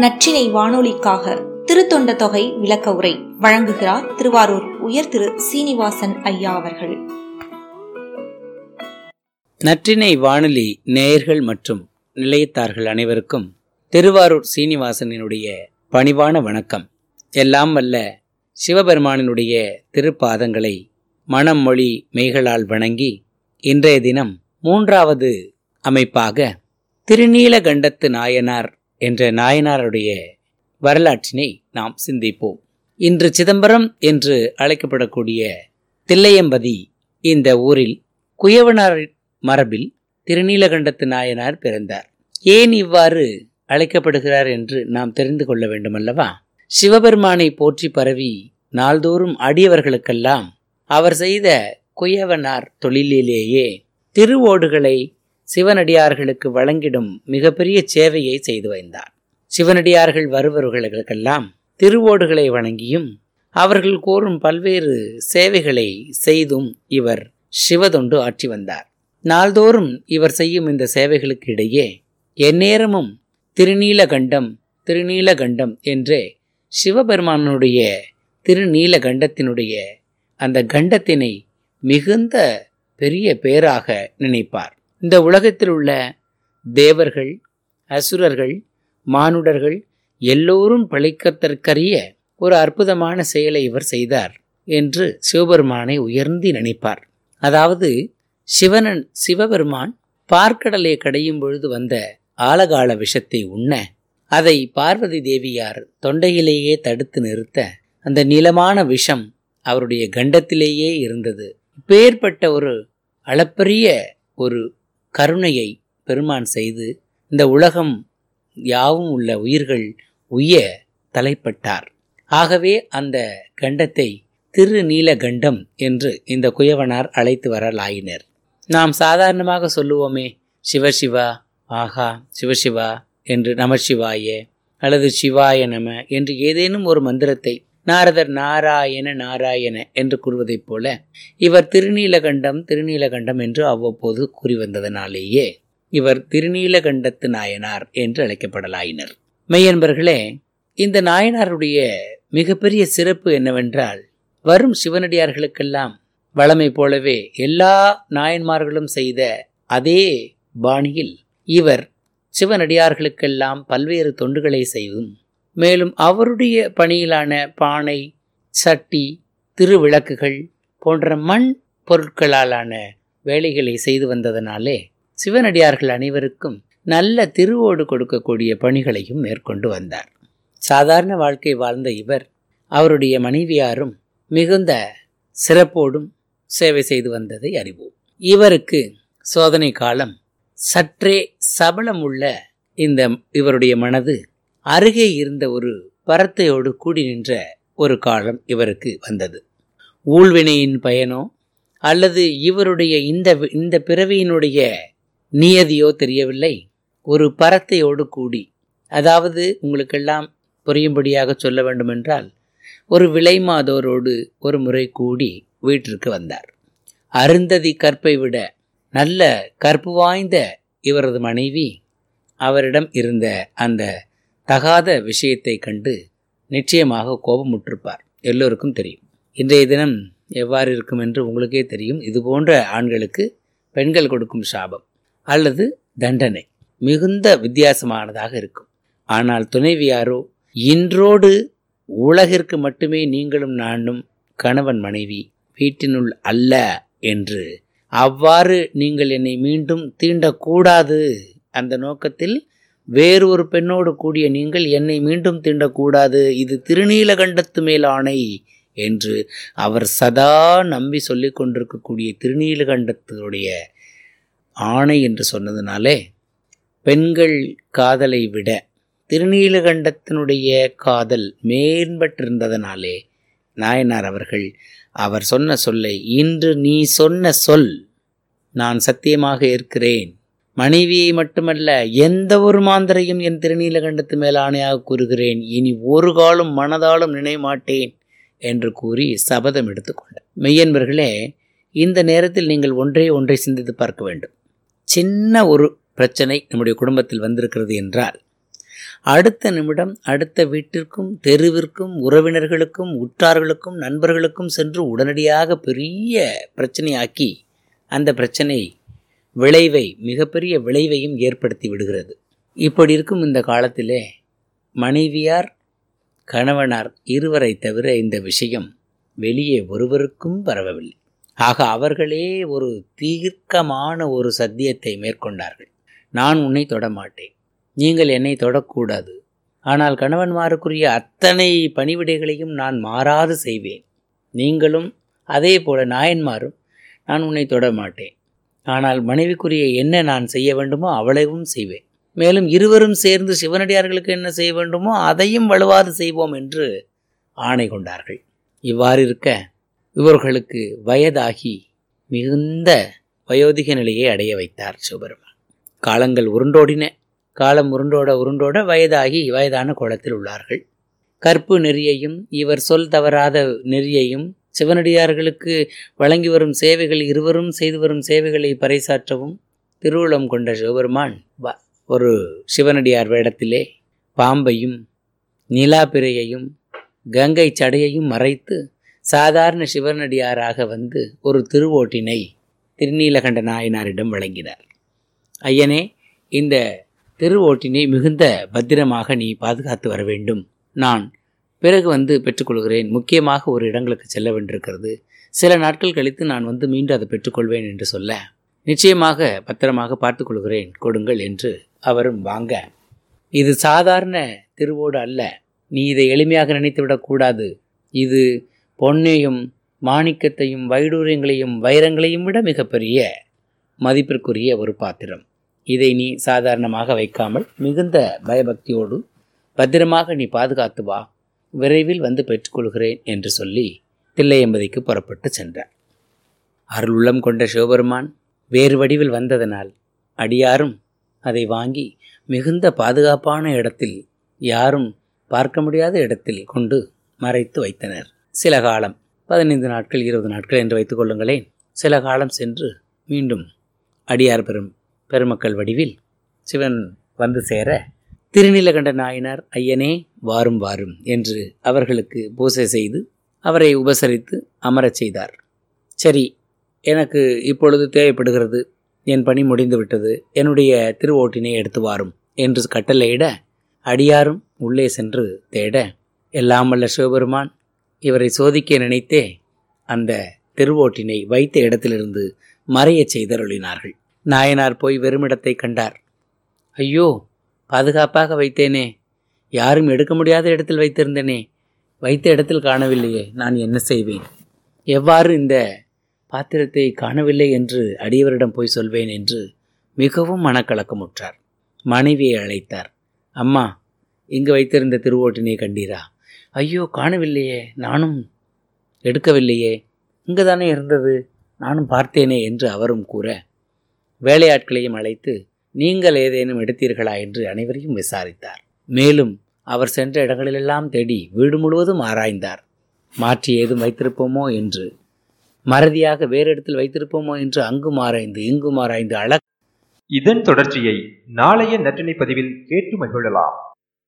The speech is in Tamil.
நற்றினை வானொலிக்காக திருத்தொண்ட தொகை விளக்க உரை வழங்குகிறார் திருவாரூர் உயர் திரு சீனிவாசன் ஐயா அவர்கள். நற்றினை வானொலி நேயர்கள் மற்றும் நிலையத்தார்கள் அனைவருக்கும் திருவாரூர் சீனிவாசனினுடைய பணிவான வணக்கம். எல்லாம் வல்ல சிவபெருமானினுடைய திருப்பாதங்களை மனம் மொழி மெய்களால் வணங்கி இன்றைய தினம் மூன்றாவது அமைப்பாக திருநீலகண்டத்து நாயனார் என்ற நாயனாருடைய வரலாற்றினை நாம் சிந்திப்போம். இன்று சிதம்பரம் என்று அழைக்கப்படக்கூடிய தில்லையம்பதி இந்த ஊரில் குயவனார் மரபில் திருநீலகண்டத்து நாயனார் பிறந்தார். ஏன் இவ்வாறு அழைக்கப்படுகிறார் என்று நாம் தெரிந்து கொள்ள வேண்டுமல்லவா? சிவபெருமானை போற்றி பரவி நாள்தோறும் அடியவர்களுக்கெல்லாம் அவர் செய்த குயவனார் தொழிலிலேயே திருவோடுகளை சிவனடியார்களுக்கு வழங்கிடும் மிகப்பெரிய சேவையை செய்து வந்தார். சிவனடியார்கள் வருபவர்களுக்கெல்லாம் திருவோடுகளை வணங்கியும் அவர்கள் கோரும் பல்வேறு சேவைகளை செய்தும் இவர் சிவதொண்டு ஆற்றி வந்தார். நாள்தோறும் இவர் செய்யும் இந்த சேவைகளுக்கு இடையே எந்நேரமும் திருநீலகண்டம் திருநீலகண்டம் என்றே சிவபெருமானுடைய திருநீலகண்டத்தினுடைய அந்த கண்டத்தினை மிகுந்த பெரிய பேராக நினைப்பார். இந்த உலகத்தில் உள்ள தேவர்கள் அசுரர்கள் மானுடர்கள் எல்லோரும் பழிக்கத்தற்கரிய ஒரு அற்புதமான செயலை இவர் செய்தார் என்று சிவபெருமானை உயர்ந்தி நினைப்பார். அதாவது சிவனன் சிவபெருமான் பார்க்கடலை கடையும் பொழுது வந்த ஆலகால விஷத்தை உண்ண அதை பார்வதி தேவியார் தொண்டையிலேயே தடுத்து நிறுத்த அந்த நிலமான விஷம் அவருடைய கண்டத்திலேயே இருந்தது. பேர்பட்ட ஒரு அளப்பரிய ஒரு கருணையை பெருமான் செய்து இந்த உலகம் யாவும் உள்ள உயிர்கள் உய தலைப்பட்டார். ஆகவே அந்த கண்டத்தை திருநீலகண்டம் என்று இந்த குயவனார் அழைத்து வரலாயினர். நாம் சாதாரணமாக சொல்லுவோமே சிவசிவா ஆஹா சிவசிவா என்று நமசிவாய அல்லது சிவாய நம என்று ஏதேனும் ஒரு மந்திரத்தை நாரதர் நாராயண நாராயண என்று கூறுவதைப் போல இவர் திருநீலகண்டம் திருநீலகண்டம் என்று அவ்வப்போது கூறி வந்ததனாலேயே இவர் திருநீலகண்டத்து நாயனார் என்று அழைக்கப்படலாயினர். மெய்யன்பர்களே இந்த நாயனாருடைய மிகப்பெரிய சிறப்பு என்னவென்றால் வரும் சிவனடியார்களுக்கெல்லாம் வளமை போலவே எல்லா நாயன்மார்களும் செய்த அதே பாணியில் இவர் சிவனடியார்களுக்கெல்லாம் பல்வேறு தொண்டுகளை செய்யும் மேலும் அவருடைய பணியிலான பானை சட்டி திருவிளக்குகள் போன்ற மண் பொருட்களாலான வேலைகளை செய்து வந்ததனாலே சிவனடியார்கள் அனைவருக்கும் நல்ல திருவோடு கொடுக்கக்கூடிய பணிகளையும் மேற்கொண்டு வந்தார். சாதாரண வாழ்க்கை வாழ்ந்த இவர் அவருடைய மனைவியாரும் மிகுந்த சிறப்போடும் சேவை செய்து வந்ததை அறிவோம். இவருக்கு சோதனை காலம் சற்றே சபலம் உள்ள இந்த இவருடைய மனது அருகே இருந்த ஒரு பரத்தையோடு கூடி நின்ற ஒரு காலம் இவருக்கு வந்தது. ஊழ்வினையின் பயனோ அல்லது இவருடைய இந்த இந்த பிறவியினுடைய நியதியோ தெரியவில்லை. ஒரு பரத்தையோடு கூடி அதாவது உங்களுக்கெல்லாம் புரியும்படியாக சொல்ல வேண்டுமென்றால் ஒரு விலை மாதோரோடு ஒரு முறை கூடி வீட்டிற்கு வந்தார். அருந்ததி கற்பை விட நல்ல கற்பு வாய்ந்த இவரது மனைவி அவரிடம் இருந்த அந்த தகாத விஷயத்தை கண்டு நிச்சயமாக கோபமுற்றிருப்பார். எல்லோருக்கும் தெரியும். இன்றைய தினம் எவ்வாறு இருக்கும் என்று உங்களுக்கே தெரியும். இது போன்ற ஆண்களுக்கு பெண்கள் கொடுக்கும் சாபம் அல்லது தண்டனை மிகுந்த வித்தியாசமானதாக இருக்கும். ஆனால் துணைவியாரோ இன்றோடு உலகிற்கு மட்டுமே நீங்களும் நானும் கணவன் மனைவி வீட்டினுள் அல்ல என்று அவ்வாறு நீங்கள் என்னை மீண்டும் தீண்டக்கூடாது. அந்த நோக்கத்தில் வேறு ஒரு பெண்ணோடு கூடிய நீங்கள் என்னை மீண்டும் தீண்டக்கூடாது. இது திருநீலகண்டத்து மேல் ஆணை என்று அவர் சதா நம்பி சொல்லி கொண்டிருக்கக்கூடிய திருநீலகண்டத்தினுடைய ஆணை என்று சொன்னதுனாலே பெண்கள் காதலை விட திருநீலகண்டத்தினுடைய காதல் மேம்பட்டிருந்ததனாலே நாயனார் அவர்கள் அவர் சொன்ன சொல்லை இன்று நீ சொன்ன சொல் நான் சத்தியமாக இருக்கிறேன் மனைவியை மட்டுமல்ல எந்த ஒரு மாந்தரையும் என் திருநீலகண்டத்து மேல் ஆணையாக கூறுகிறேன். இனி ஒரு காலம் மனதாலும் நினைமாட்டேன் என்று கூறி சபதம் எடுத்துக்கொண்டார் மெய்யன்பர்களே இந்த நேரத்தில் நீங்கள் ஒன்றே ஒன்றை சிந்தித்து பார்க்க வேண்டும். சின்ன ஒரு பிரச்சனை நம்முடைய குடும்பத்தில் வந்திருக்கிறது என்றால் அடுத்த நிமிடம் அடுத்த வீட்டிற்கும் தெருவிற்கும் உறவினர்களுக்கும் உற்றார்களுக்கும் நண்பர்களுக்கும் சென்று உடனடியாக பெரிய பிரச்சனையாக்கி அந்த பிரச்சனை விளைவை மிகப்பெரிய விளைவையும் ஏற்படுத்தி விடுகிறது. இப்படி இருக்கும் இந்த காலத்திலே மனைவியார் கணவனார் இருவரை தவிர இந்த விஷயம் வெளியே ஒருவருக்கும் பரவவில்லை. ஆக அவர்களே ஒரு தீர்க்கமான ஒரு சத்தியத்தை மேற்கொண்டார்கள். நான் உன்னை தொடமாட்டேன் நீங்கள் என்னை தொடக்கூடாது. ஆனால் கணவன்மாருக்குரிய அத்தனை பணிவிடைகளையும் நான் மாறாது செய்வேன். நீங்களும் அதே போல நாயன்மாரும் நான் உன்னை தொடமாட்டேன் ஆனால் மனைவிக்குரிய என்ன நான் செய்ய வேண்டுமோ அவளையும் செய்வேன். மேலும் இருவரும் சேர்ந்து சிவனடியார்களுக்கு என்ன செய்ய வேண்டுமோ அதையும் வலுவாது செய்வோம் என்று ஆணை கொண்டார்கள். இவ்வாறு இருக்க இவர்களுக்கு வயதாகி மிகுந்த வயோதிக நிலையை அடைய வைத்தார் சிவபெருமான். காலங்கள் உருண்டோடின காலம் உருண்டோட உருண்டோட வயதாகி வயதான கோலத்தில் உள்ளார்கள். கற்பு நெறியையும் இவர் சொல் தவறாத நெறியையும் சிவனடியார்களுக்கு வழங்கி வரும் சேவைகள் இருவரும் செய்து வரும் சேவைகளை பறைசாற்றவும் திருவுளம் கொண்ட சிவபெருமான் ஒரு சிவனடியார் வேடத்திலே பாம்பையும் நிலாபிரையையும் கங்கை சடையையும் மறைத்து சாதாரண சிவனடியாராக வந்து ஒரு திருவோட்டினை திருநீலகண்ட நாயனாரிடம் வழங்கினார். ஐயனே இந்த திருவோட்டினை மிகுந்த பத்திரமாக நீ பாதுகாத்து வர வேண்டும். நான் பிறகு வந்து பெற்றுக்கொள்கிறேன். முக்கியமாக ஒரு இடங்களுக்கு செல்ல வேண்டியிருக்கிறது. சில நாட்கள் கழித்து நான் வந்து மீண்டும் அதை பெற்றுக்கொள்வேன் என்று சொல்ல நிச்சயமாக பத்திரமாக பார்த்துக்கொள்கிறேன் கொடுங்கள் என்று அவரும் வாங்க. இது சாதாரண திருவோடு அல்ல. நீ இதை எளிமையாக நினைத்துவிடக்கூடாது இது பொன்னையும் மாணிக்கத்தையும் வைடூரியங்களையும் வைரங்களையும் விட மிகப்பெரிய மதிப்பிற்குரிய ஒரு பாத்திரம். இதை நீ சாதாரணமாக வைக்காமல் மிகுந்த பயபக்தியோடு பத்திரமாக நீ பாதுகாத்து வா. விரைவில் வந்து பெற்றுக்கொள்கிறேன் என்று சொல்லி தில்லையம்பதிக்கு புறப்பட்டு சென்றார். அருளுள்ளம் கொண்ட சிவபெருமான் வேறு வடிவில் வந்ததனால் அடியாரும் அதை வாங்கி மிகுந்த பாதுகாப்பான இடத்தில் யாரும் பார்க்க முடியாத இடத்தில் கொண்டு மறைத்து வைத்தனர். சில காலம் பதினைந்து நாட்கள் இருபது நாட்கள் என்று வைத்துக் கொள்ளுங்களேன். சில காலம் சென்று மீண்டும் அடியார் பெரும் பெருமக்கள் வடிவில் சிவன் வந்து சேர திருநீலகண்ட நாயனார் ஐயனே வாரும் வாரும் என்று அவர்களுக்கு பூசை செய்து அவரை உபசரித்து அமரச் செய்தார். சரி எனக்கு இப்பொழுது தேவைப்படுகிறது. என் பணி முடிந்துவிட்டது. என்னுடைய திருவோட்டினை எடுத்து வாரும் என்று கட்டளையிட அடியாரும் உள்ளே சென்று தேட. எல்லாம் வல்ல சிவபெருமான் இவரை சோதிக்க நினைத்தே அந்த திருவோட்டினை வைத்த இடத்திலிருந்து மறையச் செய்தருளினார்கள். நாயனார் போய் வெறுமிடத்தை கண்டார். ஐயோ பாதுகாப்பாக வைத்தேனே. யாரும் எடுக்க முடியாத இடத்தில் வைத்திருந்தேனே. வைத்த இடத்தில் காணவில்லையே நான் என்ன செய்வேன்? எவ்வாறு இந்த பாத்திரத்தை காணவில்லை என்று அடியவரிடம் போய் சொல்வேன் என்று மிகவும் மனக்கலக்கமுற்றார். மனைவியை அழைத்தார். அம்மா இங்கு வைத்திருந்த திருவோட்டினை கண்டீரா? ஐயோ காணவில்லையே நானும் எடுக்கவில்லையே. இங்கு தானே இருந்தது நானும் பார்த்தேனே என்று அவரும் கூற வேலையாட்களையும் அழைத்து நீங்கள் ஏதேனும் எடுத்தீர்களா என்று அனைவரையும் விசாரித்தார். மேலும் அவர் சென்ற இடங்களிலெல்லாம் தேடி வீடு முழுவதும் ஆராய்ந்தார். மாற்றி ஏதும் வைத்திருப்போமோ என்று. மறதியாக வேறு இடத்தில் வைத்திருப்போமோ என்று அங்கும் ஆராய்ந்து இங்கும் ஆராய்ந்து அள இதன் தொடர்ச்சியை நாளைய நற்றினை பதிவில் கேட்டு மகிழலாம்.